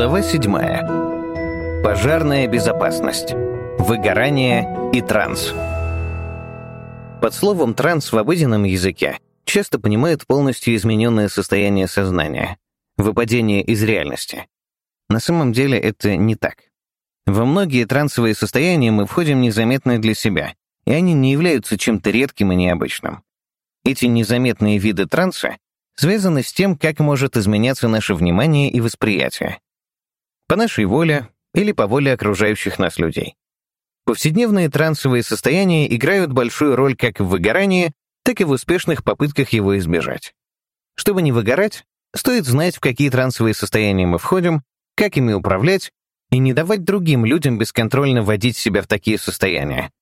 Глава 7. Пожарная безопасность. Выгорание и транс. Под словом «транс» в обыденном языке часто понимают полностью измененное состояние сознания, выпадение из реальности. На самом деле это не так. Во многие трансовые состояния мы входим незаметно для себя, и они не являются чем-то редким и необычным. Эти незаметные виды транса связаны с тем, как может изменяться наше внимание и восприятие. По нашей воле или по воле окружающих нас людей. Повседневные трансовые состояния играют большую роль как в выгорании, так и в успешных попытках его избежать. Чтобы не выгорать, стоит знать, в какие трансовые состояния мы входим, как ими управлять и не давать другим людям бесконтрольно вводить себя в такие состояния.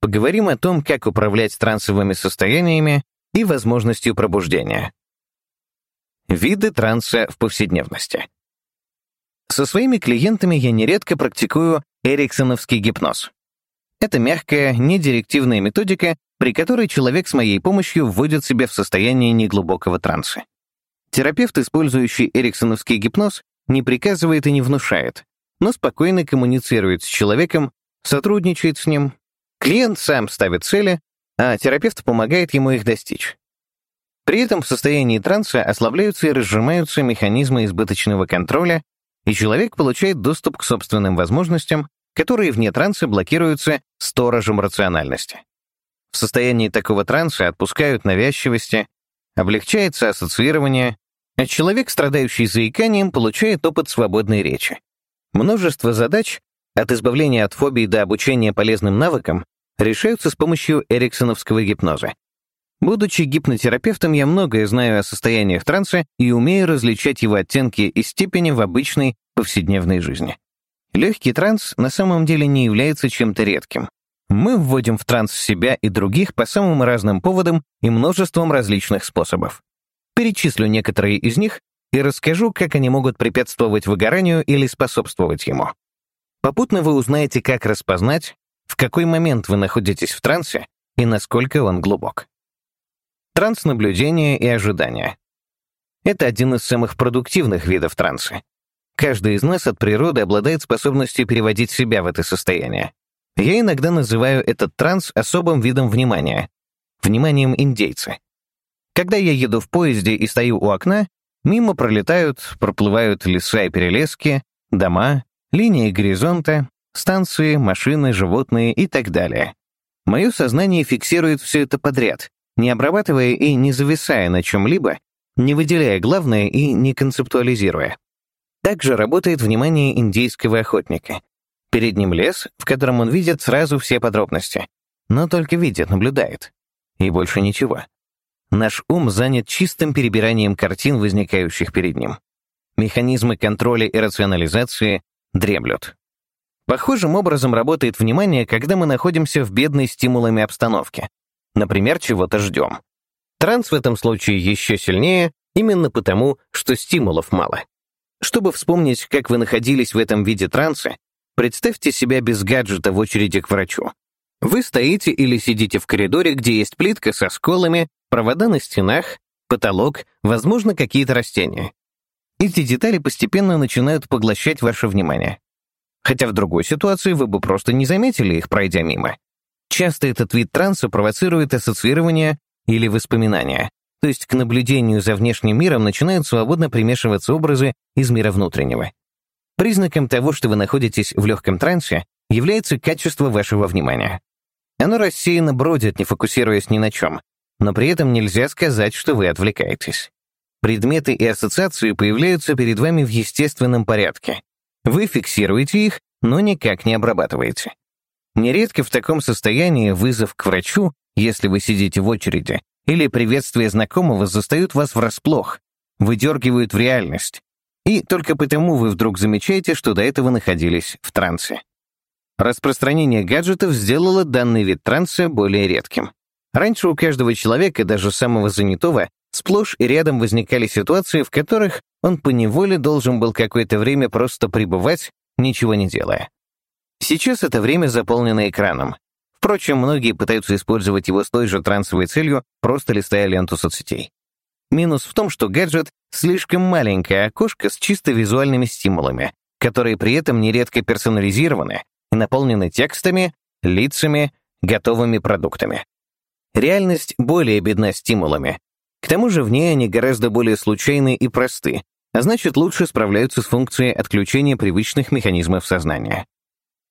Поговорим о том, как управлять трансовыми состояниями и возможностью пробуждения. Виды транса в повседневности. Со своими клиентами я нередко практикую эриксоновский гипноз. Это мягкая, недирективная методика, при которой человек с моей помощью вводит себя в состояние неглубокого транса. Терапевт, использующий эриксоновский гипноз, не приказывает и не внушает, но спокойно коммуницирует с человеком, сотрудничает с ним. Клиент сам ставит цели, а терапевт помогает ему их достичь. При этом в состоянии транса ослабляются и разжимаются механизмы избыточного контроля, и человек получает доступ к собственным возможностям, которые вне транса блокируются сторожем рациональности. В состоянии такого транса отпускают навязчивости, облегчается ассоциирование, а человек, страдающий заиканием, получает опыт свободной речи. Множество задач, от избавления от фобий до обучения полезным навыкам, решаются с помощью эриксоновского гипноза, Будучи гипнотерапевтом, я многое знаю о состояниях транса и умею различать его оттенки и степени в обычной повседневной жизни. Легкий транс на самом деле не является чем-то редким. Мы вводим в транс себя и других по самым разным поводам и множеством различных способов. Перечислю некоторые из них и расскажу, как они могут препятствовать выгоранию или способствовать ему. Попутно вы узнаете, как распознать, в какой момент вы находитесь в трансе и насколько он глубок. Транснаблюдение и ожидание. Это один из самых продуктивных видов транса. Каждый из нас от природы обладает способностью переводить себя в это состояние. Я иногда называю этот транс особым видом внимания — вниманием индейца. Когда я еду в поезде и стою у окна, мимо пролетают, проплывают леса и перелески, дома, линии горизонта, станции, машины, животные и так далее. Мое сознание фиксирует все это подряд, не обрабатывая и не зависая на чем-либо, не выделяя главное и не концептуализируя. Также работает внимание индейского охотника. Перед ним лес, в котором он видит сразу все подробности, но только видит, наблюдает. И больше ничего. Наш ум занят чистым перебиранием картин, возникающих перед ним. Механизмы контроля и рационализации дремлют. Похожим образом работает внимание, когда мы находимся в бедной стимулами обстановке, Например, чего-то ждем. Транс в этом случае еще сильнее, именно потому, что стимулов мало. Чтобы вспомнить, как вы находились в этом виде транса, представьте себя без гаджета в очереди к врачу. Вы стоите или сидите в коридоре, где есть плитка со сколами, провода на стенах, потолок, возможно, какие-то растения. Эти детали постепенно начинают поглощать ваше внимание. Хотя в другой ситуации вы бы просто не заметили их, пройдя мимо. Часто этот вид транса провоцирует ассоциирование или воспоминания, то есть к наблюдению за внешним миром начинают свободно примешиваться образы из мира внутреннего. Признаком того, что вы находитесь в легком трансе, является качество вашего внимания. Оно рассеянно бродит, не фокусируясь ни на чем, но при этом нельзя сказать, что вы отвлекаетесь. Предметы и ассоциации появляются перед вами в естественном порядке. Вы фиксируете их, но никак не обрабатываете. Нередко в таком состоянии вызов к врачу, если вы сидите в очереди, или приветствие знакомого застают вас врасплох, выдергивают в реальность. И только потому вы вдруг замечаете, что до этого находились в трансе. Распространение гаджетов сделало данный вид транса более редким. Раньше у каждого человека, даже самого занятого, сплошь и рядом возникали ситуации, в которых он поневоле должен был какое-то время просто пребывать, ничего не делая. Сейчас это время заполнено экраном. Впрочем, многие пытаются использовать его с той же трансовой целью, просто листая ленту соцсетей. Минус в том, что гаджет слишком маленькое окошко с чисто визуальными стимулами, которые при этом нередко персонализированы и наполнены текстами, лицами, готовыми продуктами. Реальность более бедна стимулами. К тому же в ней они гораздо более случайны и просты, а значит лучше справляются с функцией отключения привычных механизмов сознания.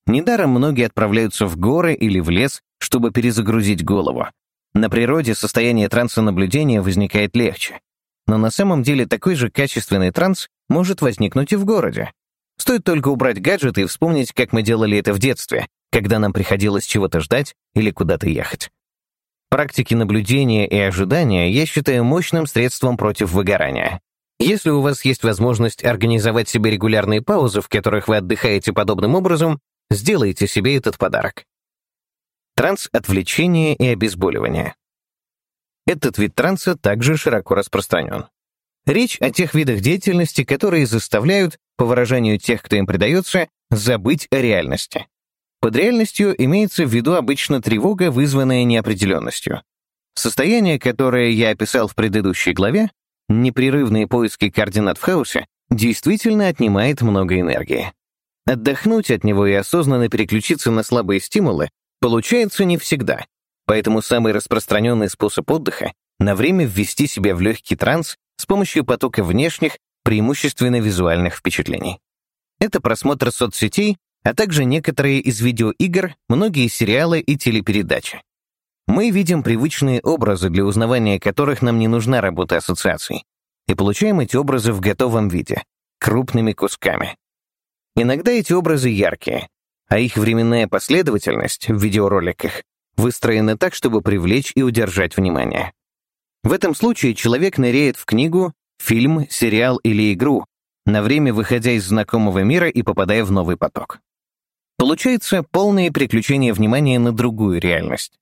Недаром многие отправляются в горы или в лес, чтобы перезагрузить голову. На природе состояние транса наблюдения возникает легче. Но на самом деле такой же качественный транс может возникнуть и в городе. Стоит только убрать гаджеты и вспомнить, как мы делали это в детстве, когда нам приходилось чего-то ждать или куда-то ехать. Практики наблюдения и ожидания я считаю мощным средством против выгорания. Если у вас есть возможность организовать себе регулярные паузы, в которых вы отдыхаете подобным образом, сделайте себе этот подарок. Транс, отвлечение и обезболивание. Этот вид транса также широко распространен. Речь о тех видах деятельности, которые заставляют, по выражению тех, кто им предается, забыть о реальности. Под реальностью имеется в виду обычно тревога, вызванная неопределенностью. Состояние, которое я описал в предыдущей главе, непрерывные поиски координат в хаосе, действительно отнимает много энергии. Отдохнуть от него и осознанно переключиться на слабые стимулы получается не всегда, поэтому самый распространенный способ отдыха — на время ввести себя в легкий транс с помощью потока внешних, преимущественно визуальных впечатлений. Это просмотр соцсетей, а также некоторые из видеоигр, многие сериалы и телепередачи. Мы видим привычные образы, для узнавания которых нам не нужна работа ассоциаций, и получаем эти образы в готовом виде, крупными кусками. Иногда эти образы яркие, а их временная последовательность в видеороликах выстроена так, чтобы привлечь и удержать внимание. В этом случае человек ныряет в книгу, фильм, сериал или игру, на время выходя из знакомого мира и попадая в новый поток. Получается полное переключение внимания на другую реальность.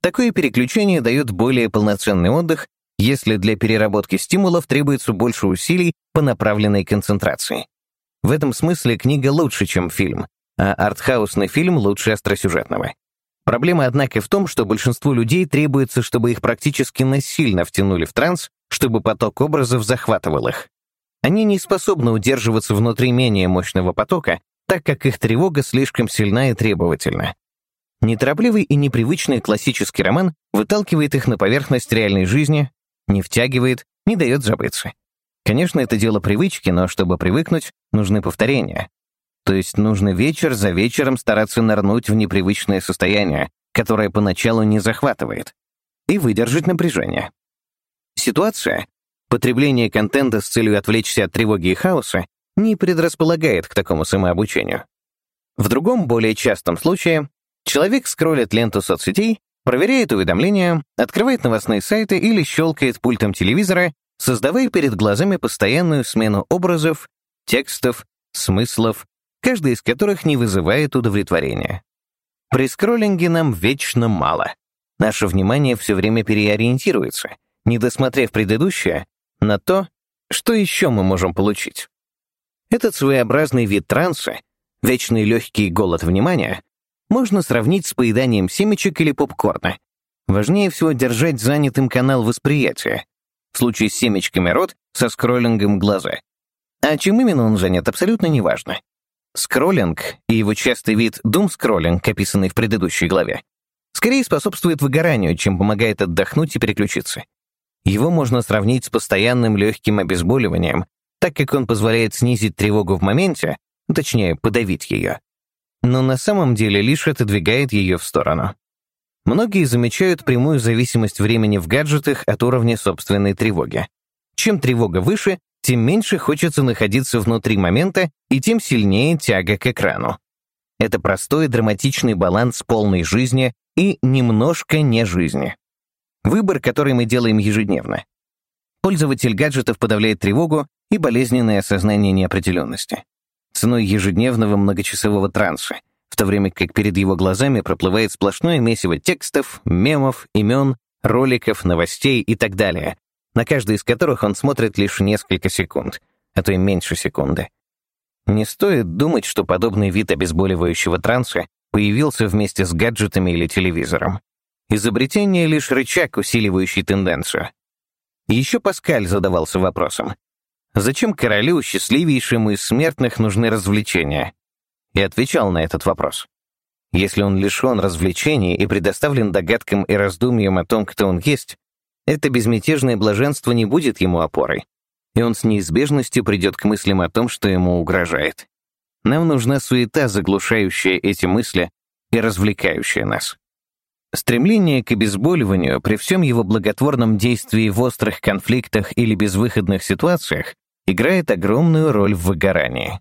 Такое переключение дает более полноценный отдых, если для переработки стимулов требуется больше усилий по направленной концентрации. В этом смысле книга лучше, чем фильм, а артхаусный фильм лучше остросюжетного. Проблема, однако, в том, что большинству людей требуется, чтобы их практически насильно втянули в транс, чтобы поток образов захватывал их. Они не способны удерживаться внутри менее мощного потока, так как их тревога слишком сильна и требовательна. Неторопливый и непривычный классический роман выталкивает их на поверхность реальной жизни, не втягивает, не дает забыться. Конечно, это дело привычки, но чтобы привыкнуть, нужны повторения. То есть нужно вечер за вечером стараться нырнуть в непривычное состояние, которое поначалу не захватывает, и выдержать напряжение. Ситуация, потребление контента с целью отвлечься от тревоги и хаоса, не предрасполагает к такому самообучению. В другом, более частом случае, человек скроллит ленту соцсетей, проверяет уведомления, открывает новостные сайты или щелкает пультом телевизора, создавая перед глазами постоянную смену образов, текстов, смыслов, каждый из которых не вызывает удовлетворения. При скроллинге нам вечно мало. Наше внимание все время переориентируется, не досмотрев предыдущее, на то, что еще мы можем получить. Этот своеобразный вид транса, вечный легкий голод внимания, можно сравнить с поеданием семечек или попкорна. Важнее всего держать занятым канал восприятия. В случае с семечками рот, со скроллингом глаза. А чем именно он занят, абсолютно неважно. Скроллинг и его частый вид дум-скроллинг, описанный в предыдущей главе, скорее способствует выгоранию, чем помогает отдохнуть и переключиться. Его можно сравнить с постоянным легким обезболиванием, так как он позволяет снизить тревогу в моменте, точнее, подавить ее. Но на самом деле лишь отодвигает ее в сторону. Многие замечают прямую зависимость времени в гаджетах от уровня собственной тревоги. Чем тревога выше, тем меньше хочется находиться внутри момента и тем сильнее тяга к экрану. Это простой драматичный баланс полной жизни и немножко не жизни. Выбор, который мы делаем ежедневно. Пользователь гаджетов подавляет тревогу и болезненное осознание неопределенности. Ценой ежедневного многочасового транса, в то время как перед его глазами проплывает сплошное месиво текстов, мемов, имен, роликов, новостей и так далее, на каждый из которых он смотрит лишь несколько секунд, а то и меньше секунды. Не стоит думать, что подобный вид обезболивающего транса появился вместе с гаджетами или телевизором. Изобретение — лишь рычаг, усиливающий тенденцию. Еще Паскаль задавался вопросом, Зачем королю, счастливейшему из смертных, нужны развлечения? И отвечал на этот вопрос. Если он лишен развлечений и предоставлен догадкам и раздумьям о том, кто он есть, это безмятежное блаженство не будет ему опорой, и он с неизбежностью придет к мыслям о том, что ему угрожает. Нам нужна суета, заглушающая эти мысли и развлекающая нас. Стремление к обезболиванию при всем его благотворном действии в острых конфликтах или безвыходных ситуациях играет огромную роль в выгорании.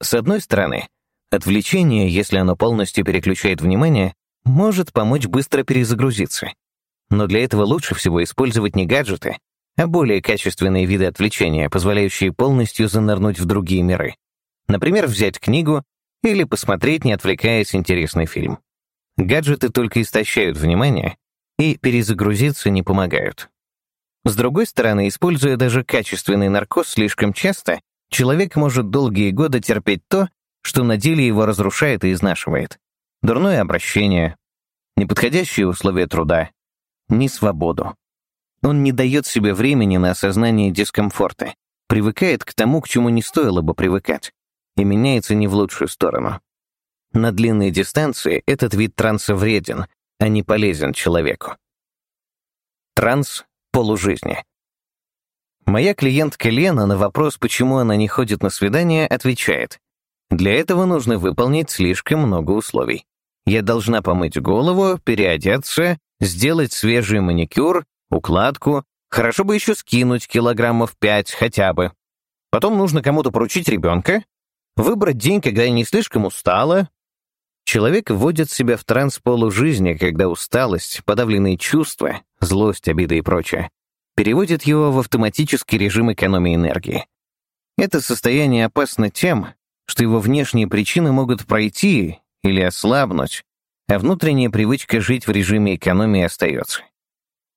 С одной стороны, отвлечение, если оно полностью переключает внимание, может помочь быстро перезагрузиться. Но для этого лучше всего использовать не гаджеты, а более качественные виды отвлечения, позволяющие полностью занырнуть в другие миры. Например, взять книгу или посмотреть, не отвлекаясь, интересный фильм. Гаджеты только истощают внимание и перезагрузиться не помогают. С другой стороны, используя даже качественный наркоз слишком часто, человек может долгие годы терпеть то, что на деле его разрушает и изнашивает. Дурное обращение, неподходящие условия труда, свободу. Он не дает себе времени на осознание дискомфорта, привыкает к тому, к чему не стоило бы привыкать, и меняется не в лучшую сторону. На длинной дистанции этот вид транса вреден, а не полезен человеку. Транс полужизни. Моя клиентка Лена на вопрос, почему она не ходит на свидание, отвечает, «Для этого нужно выполнить слишком много условий. Я должна помыть голову, переодеться, сделать свежий маникюр, укладку, хорошо бы еще скинуть килограммов пять хотя бы. Потом нужно кому-то поручить ребенка, выбрать день, когда я не слишком устала, Человек вводит себя в транс полужизни, когда усталость, подавленные чувства, злость, обида и прочее, переводит его в автоматический режим экономии энергии. Это состояние опасно тем, что его внешние причины могут пройти или ослабнуть, а внутренняя привычка жить в режиме экономии остается.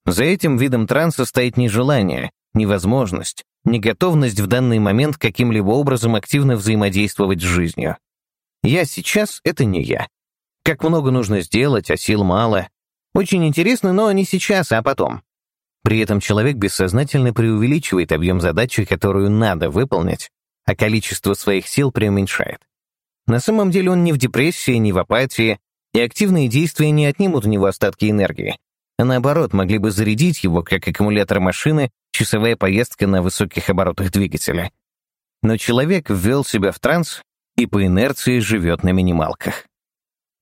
За этим видом транса стоит нежелание, невозможность, неготовность в данный момент каким-либо образом активно взаимодействовать с жизнью. Я сейчас — это не я. Как много нужно сделать, а сил мало. Очень интересно, но не сейчас, а потом. При этом человек бессознательно преувеличивает объем задачи, которую надо выполнить, а количество своих сил преуменьшает. На самом деле он не в депрессии, не в апатии, и активные действия не отнимут у него остатки энергии, а наоборот, могли бы зарядить его, как аккумулятор машины, часовая поездка на высоких оборотах двигателя. Но человек ввел себя в транс и по инерции живет на минималках.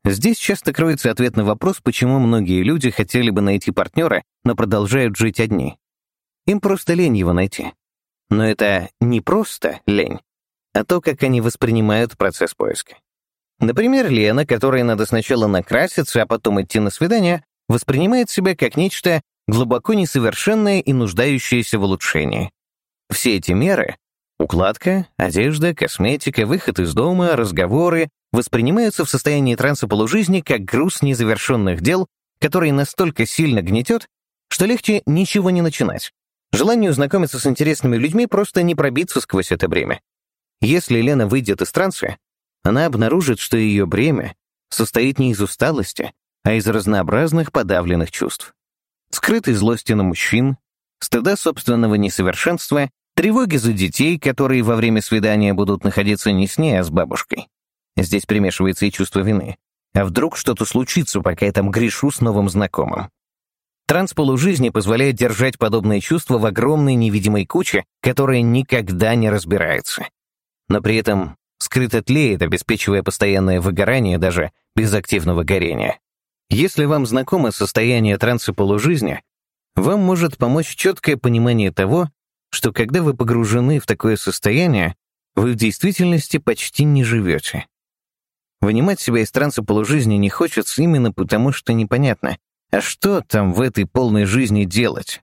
Здесь часто кроется ответ на вопрос, почему многие люди хотели бы найти партнера, но продолжают жить одни. Им просто лень его найти. Но это не просто лень, а то, как они воспринимают процесс поиска. Например, Лена, которой надо сначала накраситься, а потом идти на свидание, воспринимает себя как нечто глубоко несовершенное и нуждающееся в улучшении. Все эти меры Укладка, одежда, косметика, выход из дома, разговоры воспринимаются в состоянии транса полужизни как груз незавершенных дел, который настолько сильно гнетет, что легче ничего не начинать. Желанию знакомиться с интересными людьми просто не пробиться сквозь это бремя. Если Лена выйдет из транса, она обнаружит, что ее бремя состоит не из усталости, а из разнообразных подавленных чувств. Скрытой злости на мужчин, стыда собственного несовершенства Тревоги за детей, которые во время свидания будут находиться не с ней, а с бабушкой. Здесь примешивается и чувство вины. А вдруг что-то случится, пока я там грешу с новым знакомым? Транс полужизни позволяет держать подобные чувства в огромной невидимой куче, которая никогда не разбирается. Но при этом скрыто тлеет, обеспечивая постоянное выгорание даже без активного горения. Если вам знакомо состояние транса полужизни, вам может помочь четкое понимание того, что когда вы погружены в такое состояние, вы в действительности почти не живете. Вынимать себя из транса полужизни не хочется именно потому, что непонятно, а что там в этой полной жизни делать?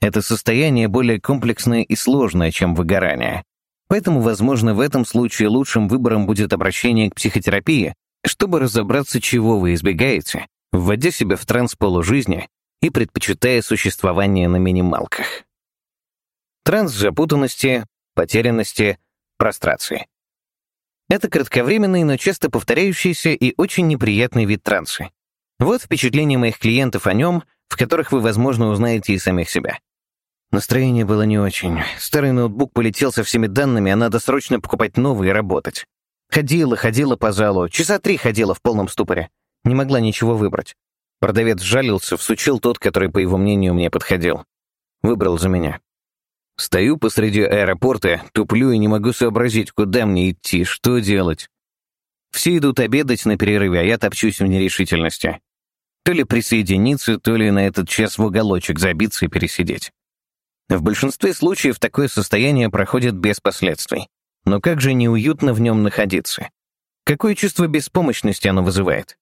Это состояние более комплексное и сложное, чем выгорание. Поэтому, возможно, в этом случае лучшим выбором будет обращение к психотерапии, чтобы разобраться, чего вы избегаете, вводя себя в транс полужизни и предпочитая существование на минималках транс запутанности, потерянности, прострации. Это кратковременный, но часто повторяющийся и очень неприятный вид транса. Вот впечатления моих клиентов о нем, в которых вы, возможно, узнаете и самих себя. Настроение было не очень. Старый ноутбук полетел со всеми данными, а надо срочно покупать новый и работать. Ходила, ходила по залу, часа три ходила в полном ступоре. Не могла ничего выбрать. Продавец жалился, всучил тот, который, по его мнению, мне подходил. Выбрал за меня. Стою посреди аэропорта, туплю и не могу сообразить, куда мне идти, что делать. Все идут обедать на перерыве, а я топчусь в нерешительности. То ли присоединиться, то ли на этот час в уголочек забиться и пересидеть. В большинстве случаев такое состояние проходит без последствий. Но как же неуютно в нем находиться? Какое чувство беспомощности оно вызывает?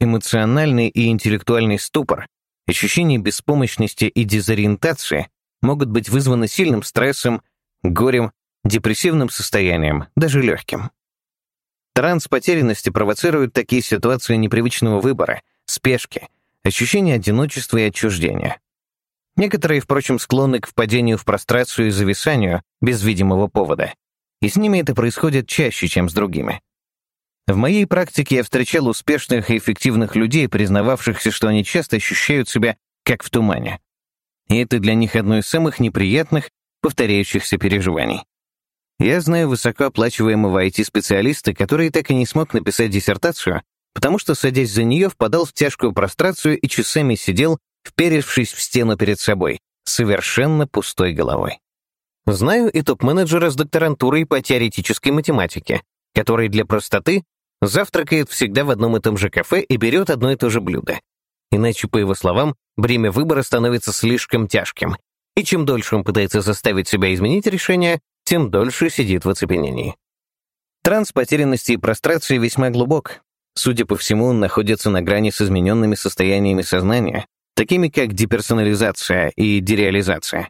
Эмоциональный и интеллектуальный ступор, ощущение беспомощности и дезориентации могут быть вызваны сильным стрессом, горем, депрессивным состоянием, даже легким. Транс потерянности провоцирует такие ситуации непривычного выбора, спешки, ощущения одиночества и отчуждения. Некоторые, впрочем, склонны к впадению в прострацию и зависанию без видимого повода, и с ними это происходит чаще, чем с другими. В моей практике я встречал успешных и эффективных людей, признававшихся, что они часто ощущают себя как в тумане и это для них одно из самых неприятных, повторяющихся переживаний. Я знаю высокооплачиваемого IT-специалиста, который так и не смог написать диссертацию, потому что, садясь за нее, впадал в тяжкую прострацию и часами сидел, вперевшись в стену перед собой, совершенно пустой головой. Знаю и топ-менеджера с докторантурой по теоретической математике, который для простоты завтракает всегда в одном и том же кафе и берет одно и то же блюдо. Иначе, по его словам, бремя выбора становится слишком тяжким, и чем дольше он пытается заставить себя изменить решение, тем дольше сидит в оцепенении. Транс потерянности и прострации весьма глубок. Судя по всему, он находится на грани с измененными состояниями сознания, такими как деперсонализация и дереализация.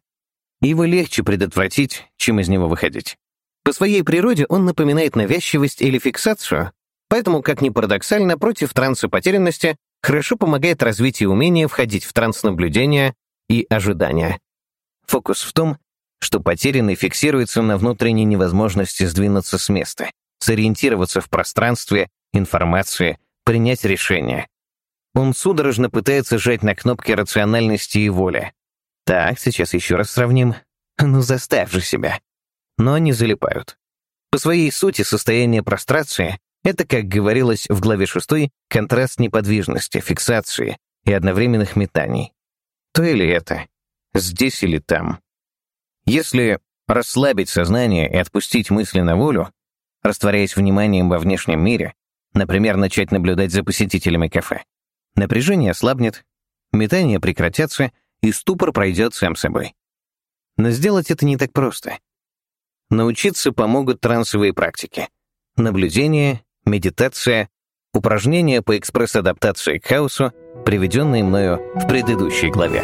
Его легче предотвратить, чем из него выходить. По своей природе он напоминает навязчивость или фиксацию, поэтому, как ни парадоксально, против транса потерянности хорошо помогает развитию умения входить в транс-наблюдение и ожидания. Фокус в том, что потерянный фиксируется на внутренней невозможности сдвинуться с места, сориентироваться в пространстве, информации, принять решение. Он судорожно пытается жать на кнопки рациональности и воли. Так, сейчас еще раз сравним. Ну, заставь же себя. Но они залипают. По своей сути, состояние прострации это, как говорилось в главе 6, контраст неподвижности, фиксации и одновременных метаний. То или это, здесь или там. Если расслабить сознание и отпустить мысли на волю, растворяясь вниманием во внешнем мире, например, начать наблюдать за посетителями кафе, напряжение ослабнет, метания прекратятся, и ступор пройдет сам собой. Но сделать это не так просто. Научиться помогут трансовые практики. Наблюдение, медитация, упражнения по экспресс-адаптации к хаосу, приведенные мною в предыдущей главе.